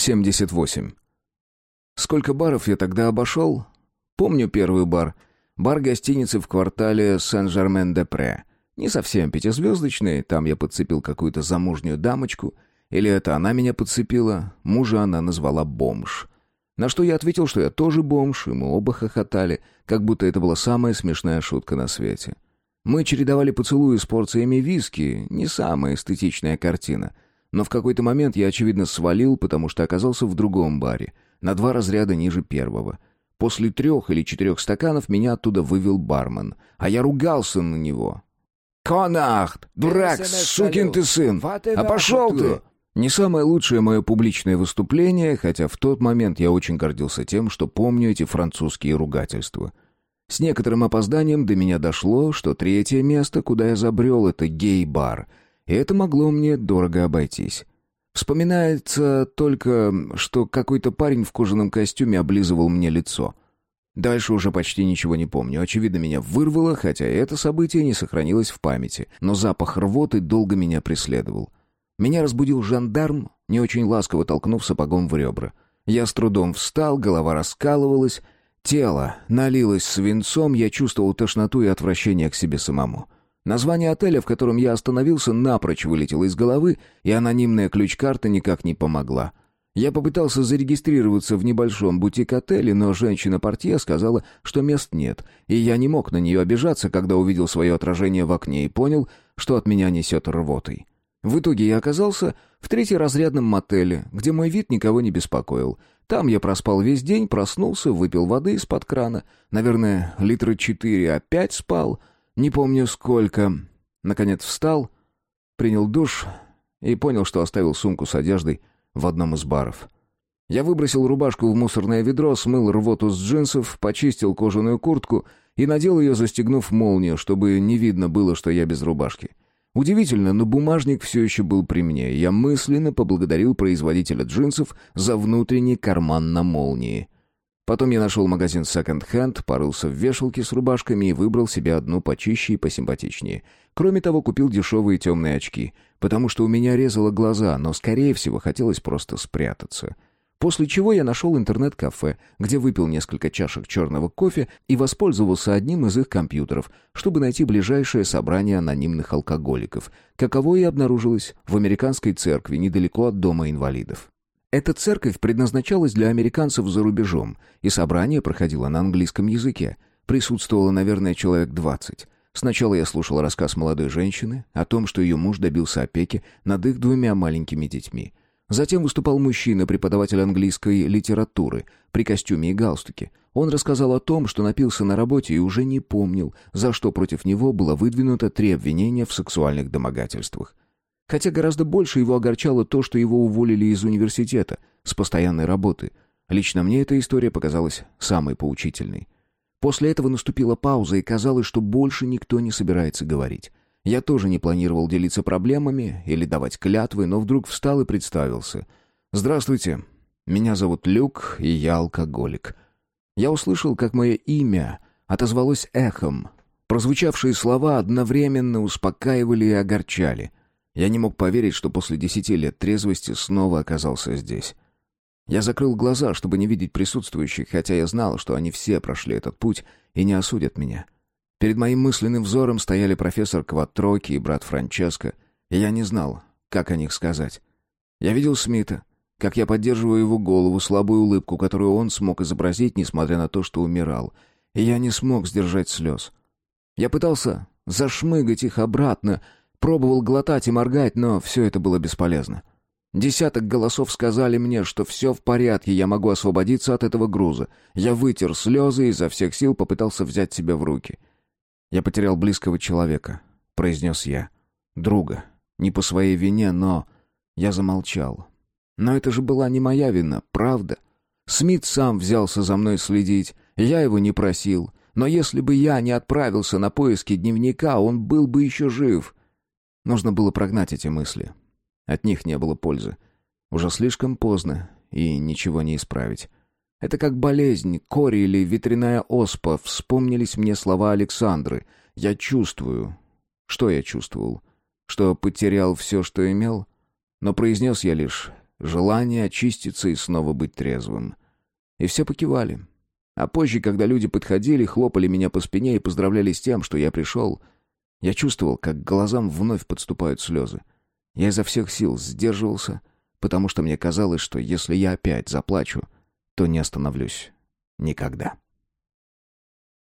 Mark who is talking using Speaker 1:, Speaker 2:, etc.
Speaker 1: 78. Сколько баров я тогда обошел? Помню первый бар. Бар гостиницы в квартале Сен-Жермен-де-Пре. Не совсем пятизвездочный, там я подцепил какую-то замужнюю дамочку. Или это она меня подцепила, мужа она назвала бомж. На что я ответил, что я тоже бомж, и мы оба хохотали, как будто это была самая смешная шутка на свете. Мы чередовали поцелуи с порциями виски, не самая эстетичная картина. Но в какой-то момент я, очевидно, свалил, потому что оказался в другом баре, на два разряда ниже первого. После трех или четырех стаканов меня оттуда вывел бармен, а я ругался на него. «Конахт! Дурак, сукин ты сын! А пошел ты!» Не самое лучшее мое публичное выступление, хотя в тот момент я очень гордился тем, что помню эти французские ругательства. С некоторым опозданием до меня дошло, что третье место, куда я забрел, это гей-бар, и это могло мне дорого обойтись. Вспоминается только, что какой-то парень в кожаном костюме облизывал мне лицо. Дальше уже почти ничего не помню. Очевидно, меня вырвало, хотя это событие не сохранилось в памяти, но запах рвоты долго меня преследовал. Меня разбудил жандарм, не очень ласково толкнув сапогом в ребра. Я с трудом встал, голова раскалывалась, тело налилось свинцом, я чувствовал тошноту и отвращение к себе самому. Название отеля, в котором я остановился, напрочь вылетело из головы, и анонимная ключ-карта никак не помогла. Я попытался зарегистрироваться в небольшом бутик-отеле, но женщина-портье сказала, что мест нет, и я не мог на нее обижаться, когда увидел свое отражение в окне и понял, что от меня несет рвотой. В итоге я оказался в третьеразрядном мотеле, где мой вид никого не беспокоил. Там я проспал весь день, проснулся, выпил воды из-под крана. Наверное, литра четыре опять спал. Не помню сколько. Наконец встал, принял душ и понял, что оставил сумку с одеждой в одном из баров. Я выбросил рубашку в мусорное ведро, смыл рвоту с джинсов, почистил кожаную куртку и надел ее, застегнув молнию, чтобы не видно было, что я без рубашки. Удивительно, но бумажник все еще был при мне, я мысленно поблагодарил производителя джинсов за внутренний карман на молнии. Потом я нашел магазин секонд-хенд, порылся в вешалке с рубашками и выбрал себе одну почище и посимпатичнее. Кроме того, купил дешевые темные очки, потому что у меня резало глаза, но, скорее всего, хотелось просто спрятаться. После чего я нашел интернет-кафе, где выпил несколько чашек черного кофе и воспользовался одним из их компьютеров, чтобы найти ближайшее собрание анонимных алкоголиков, каково и обнаружилось в американской церкви недалеко от Дома инвалидов. Эта церковь предназначалась для американцев за рубежом, и собрание проходило на английском языке. Присутствовало, наверное, человек двадцать. Сначала я слушал рассказ молодой женщины о том, что ее муж добился опеки над их двумя маленькими детьми. Затем выступал мужчина, преподаватель английской литературы, при костюме и галстуке. Он рассказал о том, что напился на работе и уже не помнил, за что против него было выдвинуто три обвинения в сексуальных домогательствах. Хотя гораздо больше его огорчало то, что его уволили из университета, с постоянной работы. Лично мне эта история показалась самой поучительной. После этого наступила пауза, и казалось, что больше никто не собирается говорить. Я тоже не планировал делиться проблемами или давать клятвы, но вдруг встал и представился. «Здравствуйте, меня зовут Люк, и я алкоголик». Я услышал, как мое имя отозвалось эхом. Прозвучавшие слова одновременно успокаивали и огорчали. Я не мог поверить, что после десяти лет трезвости снова оказался здесь. Я закрыл глаза, чтобы не видеть присутствующих, хотя я знал, что они все прошли этот путь и не осудят меня. Перед моим мысленным взором стояли профессор Кватроки и брат Франческо, и я не знал, как о них сказать. Я видел Смита, как я поддерживаю его голову, слабую улыбку, которую он смог изобразить, несмотря на то, что умирал, и я не смог сдержать слез. Я пытался зашмыгать их обратно, пробовал глотать и моргать, но все это было бесполезно. Десяток голосов сказали мне, что все в порядке, я могу освободиться от этого груза. Я вытер слезы и изо всех сил попытался взять себя в руки — «Я потерял близкого человека», — произнес я. «Друга. Не по своей вине, но...» Я замолчал. «Но это же была не моя вина, правда?» Смит сам взялся за мной следить, я его не просил. Но если бы я не отправился на поиски дневника, он был бы еще жив. Нужно было прогнать эти мысли. От них не было пользы. Уже слишком поздно, и ничего не исправить. Это как болезнь, кори или ветряная оспа. Вспомнились мне слова Александры. Я чувствую. Что я чувствовал? Что потерял все, что имел? Но произнес я лишь желание очиститься и снова быть трезвым. И все покивали. А позже, когда люди подходили, хлопали меня по спине и поздравляли с тем, что я пришел, я чувствовал, как глазам вновь подступают слезы. Я изо всех сил сдерживался, потому что мне казалось, что если я опять заплачу, то не остановлюсь никогда.